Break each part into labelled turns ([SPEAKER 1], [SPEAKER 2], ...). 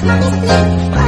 [SPEAKER 1] like music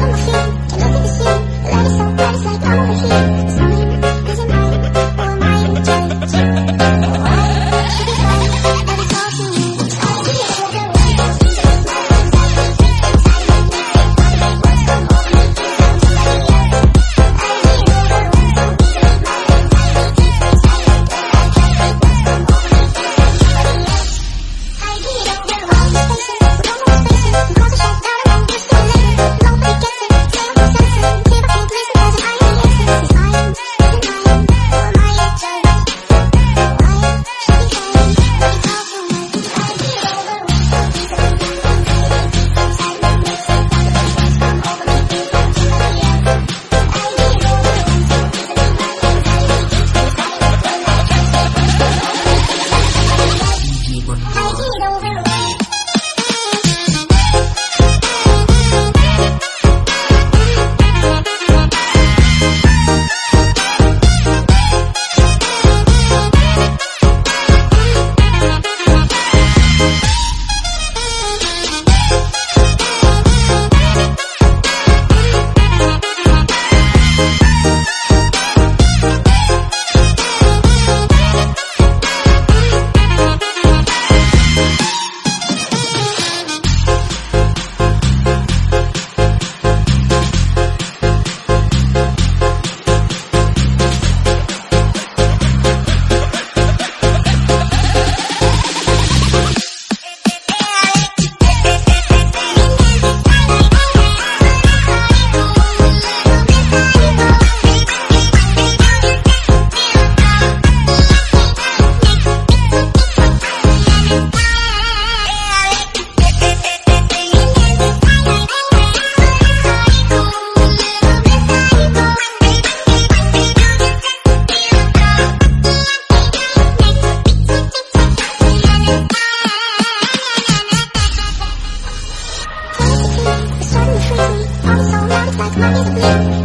[SPEAKER 1] over mommy's sleep.